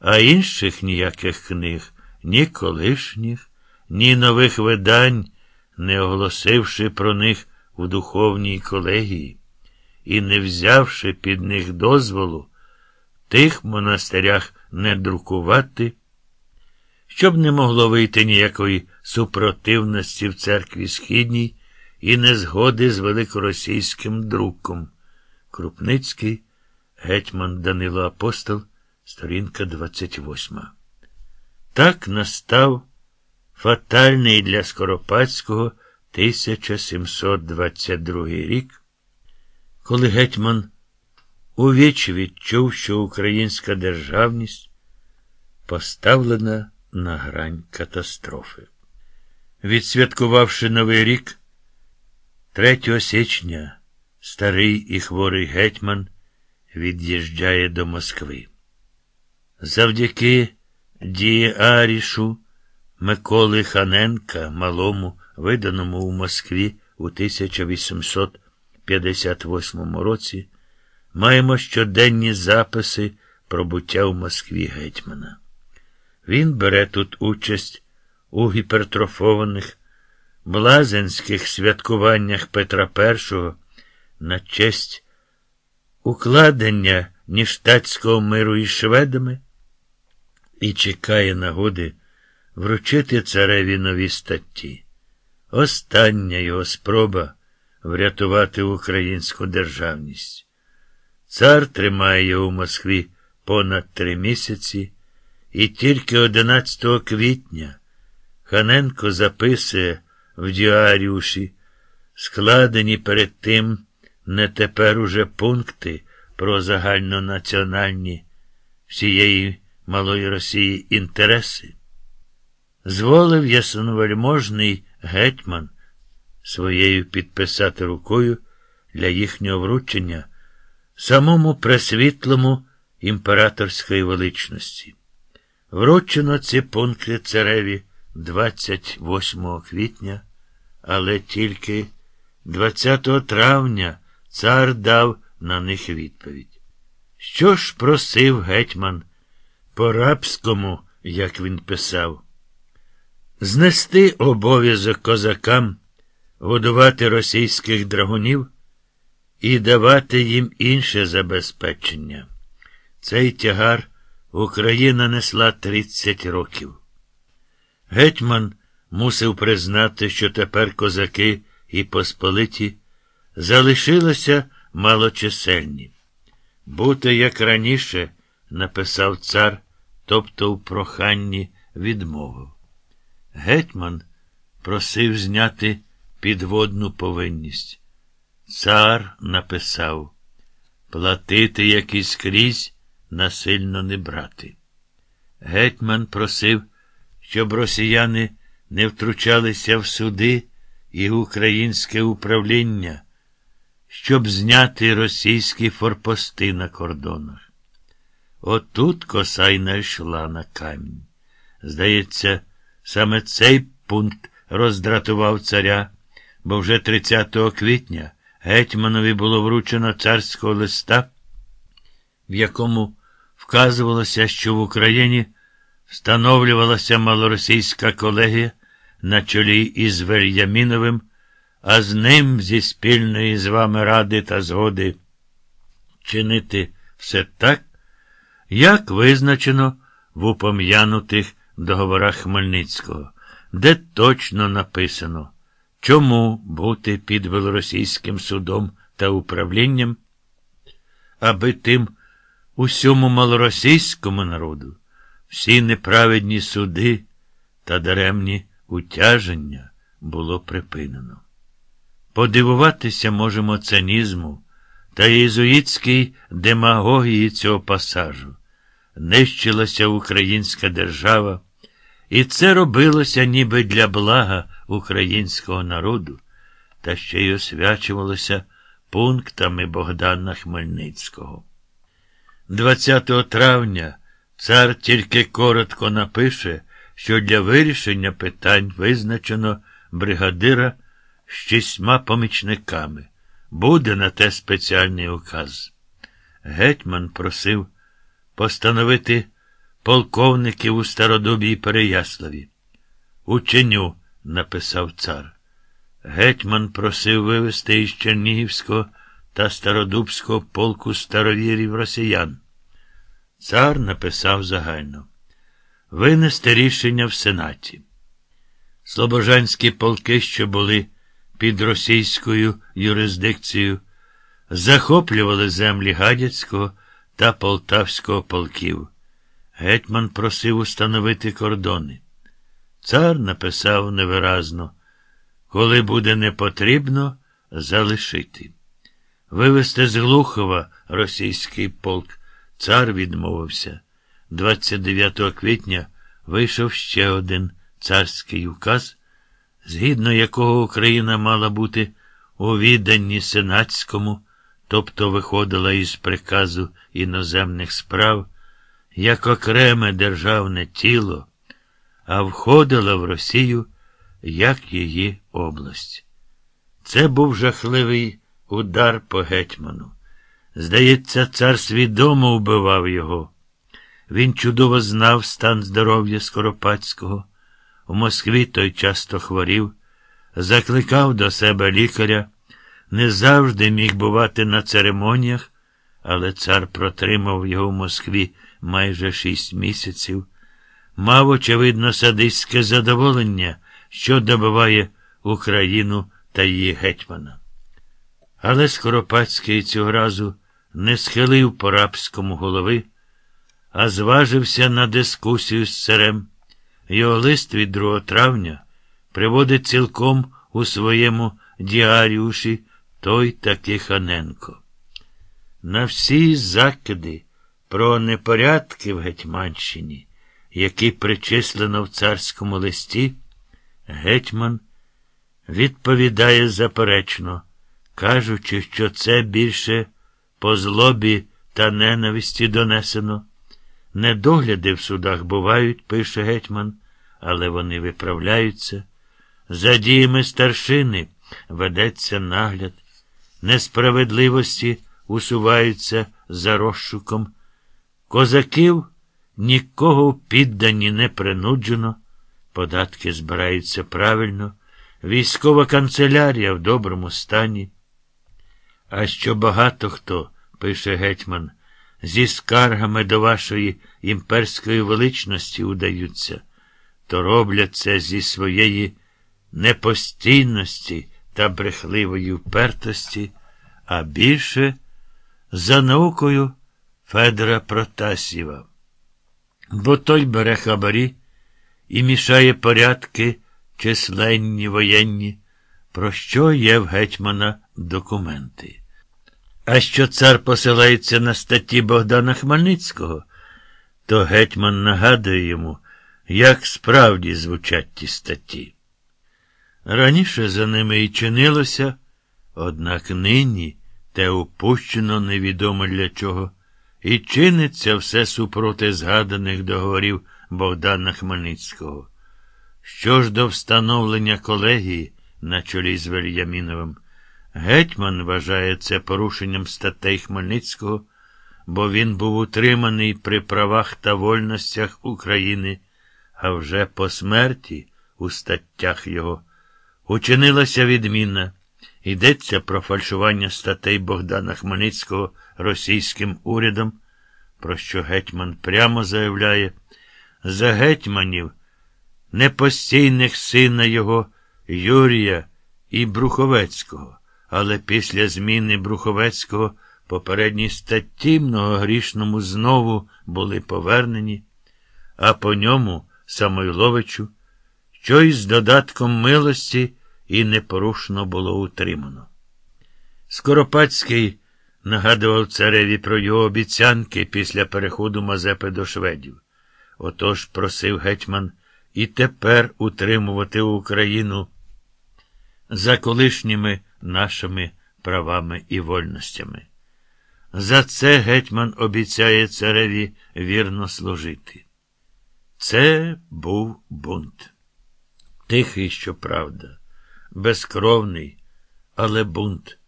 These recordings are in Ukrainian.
а інших ніяких книг, ні колишніх, ні нових видань, не оголосивши про них у духовній колегії і не взявши під них дозволу, тих монастирях не друкувати, щоб не могло вийти ніякої супротивності в церкві Східній і незгоди з великоросійським друком. Крупницький, гетьман Данило Апостол, сторінка 28. Так настав фатальний для Скоропадського 1722 рік, коли гетьман у віч відчув, що українська державність поставлена на грань катастрофи. Відсвяткувавши Новий рік, 3 січня старий і хворий гетьман від'їжджає до Москви. Завдяки діарішу Миколи Ханенка, малому, виданому у Москві у 1858 році, маємо щоденні записи про буття в Москві гетьмана. Він бере тут участь у гіпертрофованих блазенських святкуваннях Петра І на честь укладення ніштатського миру із шведами і чекає нагоди вручити цареві нові статті. Остання його спроба врятувати українську державність. Цар тримає його в Москві понад три місяці, і тільки 11 квітня Ханенко записує в діаріуші, складені перед тим не тепер уже пункти про загальнонаціональні всієї малої Росії інтереси. Зволив ясновельможний гетьман своєю підписати рукою для їхнього вручення самому пресвітлому імператорської величності. Вручено ці пункти цареві 28 квітня, але тільки 20 травня цар дав на них відповідь. Що ж просив гетьман по рабському, як він писав, знести обов'язок козакам, годувати російських драгунів і давати їм інше забезпечення. Цей тягар Україна несла 30 років. Гетьман мусив признати, що тепер козаки і посполиті залишилися малочисельні. Бути, як раніше, написав цар, тобто в проханні відмовив. Гетьман просив зняти підводну повинність. Цар написав платити як і скрізь, насильно не брати. Гетьман просив, щоб росіяни не втручалися в суди і українське управління, щоб зняти російські форпости на кордонах. Отут коса й найшла на камінь. Здається, саме цей пункт роздратував царя, бо вже 30 квітня гетьманові було вручено царського листа, в якому вказувалося, що в Україні встановлювалася малоросійська колегія на чолі із Вельяміновим, а з ним зі спільної з вами ради та згоди чинити все так, як визначено в упом'янутих договорах Хмельницького, де точно написано, чому бути під велоросійським судом та управлінням, аби тим усьому малоросійському народу всі неправедні суди та даремні утяження було припинено. Подивуватися можемо цинізму та єзуїтській демагогії цього пасажу. Нищилася українська держава, і це робилося ніби для блага українського народу, та ще й освячувалося пунктами Богдана Хмельницького. 20 травня цар тільки коротко напише, що для вирішення питань визначено бригадира з шістьма помічниками. Буде на те спеціальний указ. Гетьман просив постановити полковників у Стародубі і Переяславі. Ученю, написав цар. Гетьман просив вивести із Чернігівського та Стародубського полку старовірів росіян. Цар написав загально винести рішення в Сенаті. Слобожанські полки, що були під російською юрисдикцією, захоплювали землі Гадяцького та Полтавського полків. Гетьман просив установити кордони. Цар написав невиразно, коли буде непотрібно, залишити. Вивезти з Глухова російський полк цар відмовився. 29 квітня вийшов ще один царський указ, згідно якого Україна мала бути у відданні сенатському, тобто виходила із приказу іноземних справ, як окреме державне тіло, а входила в Росію як її область. Це був жахливий удар по гетьману. Здається, цар свідомо вбивав його. Він чудово знав стан здоров'я Скоропадського. У Москві той часто хворів, закликав до себе лікаря, не завжди міг бувати на церемоніях, але цар протримав його в Москві майже шість місяців, мав, очевидно, садистське задоволення, що добиває Україну та її гетьмана. Але Скоропадський цього разу не схилив по рабському голови, а зважився на дискусію з царем. Його лист від 2 травня приводить цілком у своєму діаріуші той таки Ханенко. На всі закиди про непорядки в Гетьманщині, які причислено в царському листі, гетьман відповідає заперечно, кажучи, що це більше по злобі та ненависті донесено. Недогляди в судах бувають, пише гетьман, але вони виправляються. За діями старшини ведеться нагляд, несправедливості усуваються за розшуком. Козаків нікого в підданні не принуджено, податки збираються правильно, військова канцелярія в доброму стані. А що багато хто, пише гетьман, зі скаргами до вашої імперської величності удаються, то роблять це зі своєї непостійності та брехливої впертості, а більше за наукою Федора Протасєва. Бо той бере хабарі і мішає порядки численні воєнні, про що є в гетьмана документи. А що цар посилається на статті Богдана Хмельницького, то гетьман нагадує йому, як справді звучать ті статті. Раніше за ними і чинилося, однак нині те упущено невідомо для чого, і чиниться все супроти згаданих договорів Богдана Хмельницького. Що ж до встановлення колегії на чолі з Вельяміновим, гетьман вважає це порушенням статей Хмельницького, бо він був утриманий при правах та вольностях України, а вже по смерті у статтях його. Учинилася відміна. Йдеться про фальшування статей Богдана Хмельницького російським урядом, про що гетьман прямо заявляє, за гетьманів, непостійних сина його Юрія і Бруховецького, але після зміни Бруховецького попередні статті многогрішному знову були повернені, а по ньому Самойловичу, що із додатком милості і непорушно було утримано. Скоропадський нагадував цареві про його обіцянки після переходу Мазепи до шведів. Отож просив гетьман і тепер утримувати Україну за колишніми нашими правами і вольностями. За це гетьман обіцяє цареві вірно служити. Це був бунт. Тихий, щоправда безкровний, але бунт.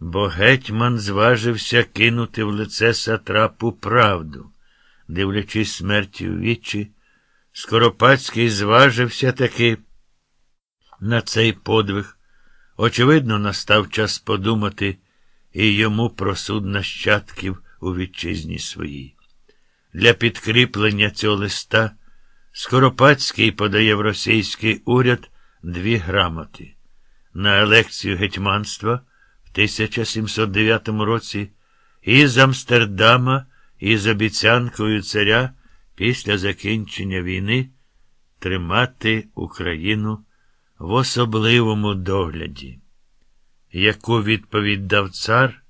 Бо гетьман зважився кинути в лице сатрапу правду. дивлячись смерті у вічі, Скоропадський зважився таки на цей подвиг. Очевидно, настав час подумати і йому про суд нащадків у вітчизні своїй. Для підкріплення цього листа Скоропадський подає в російський уряд дві грамоти на елекцію гетьманства в 1709 році і з Амстердама із обіцянкою царя після закінчення війни тримати Україну в особливому догляді. Яку відповідь дав цар,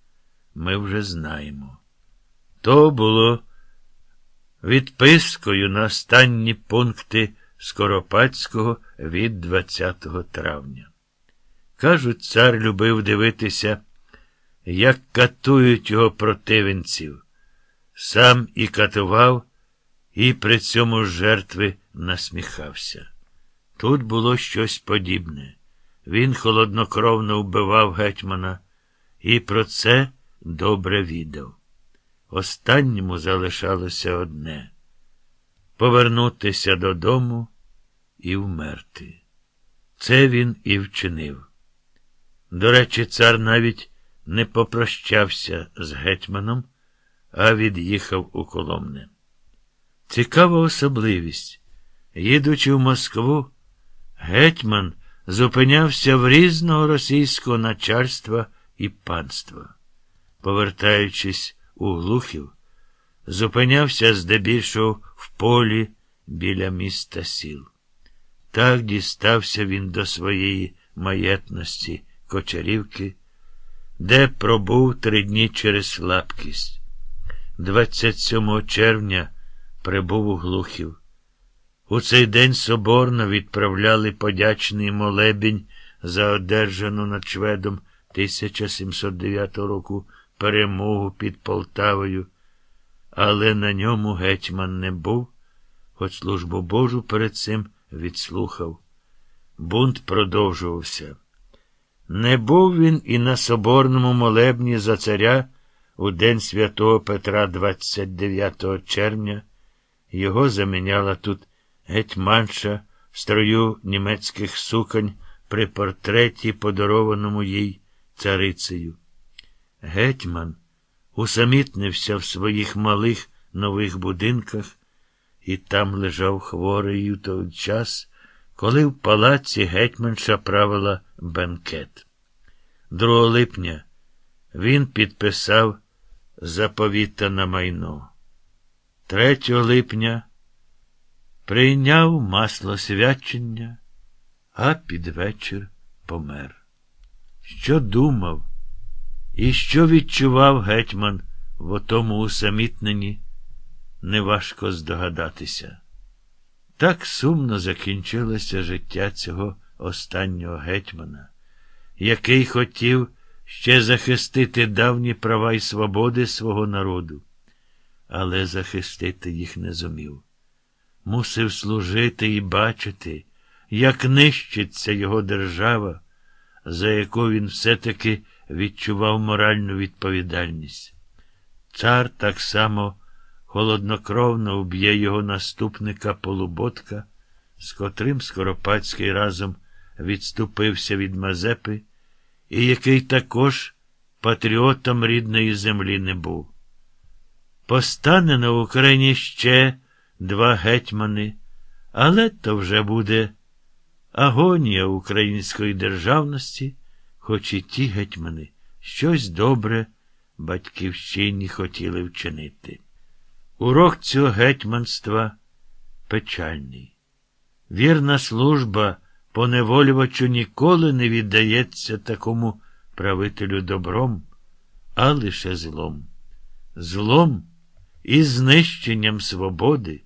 ми вже знаємо. То було відпискою на останні пункти Скоропадського від 20 травня. Кажуть, цар любив дивитися, як катують його противенців. Сам і катував, і при цьому жертви насміхався. Тут було щось подібне. Він холоднокровно вбивав гетьмана і про це добре відав. Останньому залишалося одне повернутися додому і вмерти. Це він і вчинив. До речі, цар навіть не попрощався з гетьманом, а від'їхав у Коломне. Цікава особливість. Їдучи в Москву, гетьман зупинявся в різного російського начальства і панства. Повертаючись у Глухів, зупинявся здебільшого в полі біля міста сіл. Так дістався він до своєї маєтності Кочарівки, де пробув три дні через слабкість. 27 червня прибув у Глухів. У цей день соборно відправляли подячний молебінь за одержану над шведом 1709 року перемогу під Полтавою, але на ньому гетьман не був, хоч службу Божу перед цим відслухав. Бунт продовжувався. Не був він і на соборному молебні за царя у день святого Петра 29 червня. Його заміняла тут гетьманша в строю німецьких суконь при портреті, подарованому їй царицею. Гетьман усамітнився в своїх малих нових будинках і там лежав хворий у той час, коли в палаці гетьманша правила бенкет. 2 липня він підписав заповіта на майно. 3 липня прийняв масло свячення, а під вечір помер. Що думав і що відчував гетьман в отому усамітненні, неважко здогадатися. Так сумно закінчилося життя цього останнього гетьмана, який хотів ще захистити давні права і свободи свого народу, але захистити їх не зумів. Мусив служити і бачити, як нищиться його держава, за яку він все-таки відчував моральну відповідальність. Цар так само холоднокровно уб'є його наступника Полуботка, з котрим Скоропадський разом відступився від Мазепи, і який також патріотом рідної землі не був. Постане на Україні ще два гетьмани, але то вже буде агонія української державності, хоч і ті гетьмани щось добре батьківщині хотіли вчинити. Урок цього гетьманства печальний. Вірна служба поневолювачу ніколи не віддається такому правителю добром, а лише злом. Злом і знищенням свободи,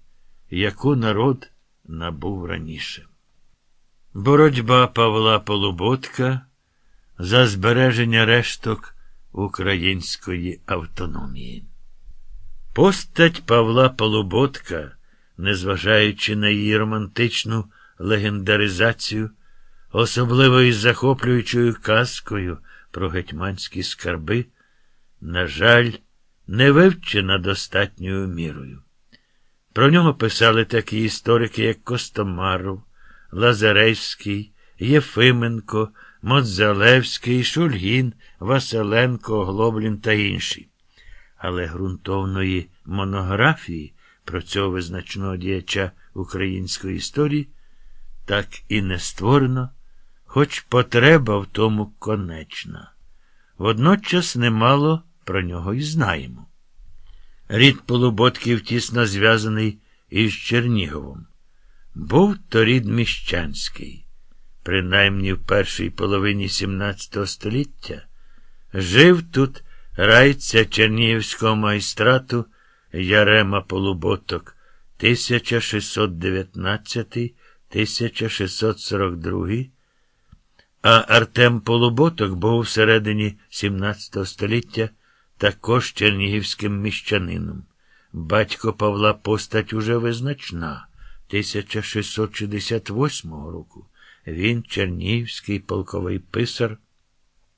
яку народ набув раніше. Боротьба Павла Полуботка за збереження решток української автономії. Постать Павла Полуботка, незважаючи на її романтичну легендаризацію, особливо із захоплюючою казкою про гетьманські скарби, на жаль, не вивчена достатньою мірою. Про нього писали такі історики, як Костомаров, Лазаревський, Єфименко, Модзалевський, Шульгін, Василенко, Глоблін та інші. Але ґрунтовної монографії про цього визначного діяча української історії так і не створено, хоч потреба в тому конечна. Водночас немало про нього і знаємо. Рід Полуботків тісно зв'язаний із Черніговом. Був то рід міщанський. Принаймні в першій половині XVII століття жив тут райця Чернігівського майстрату Ярема Полуботок 1619-1642, а Артем Полуботок був всередині XVII століття також чернігівським міщанином. Батько Павла постать уже визначна 1668 року. Він чернігівський полковий писар.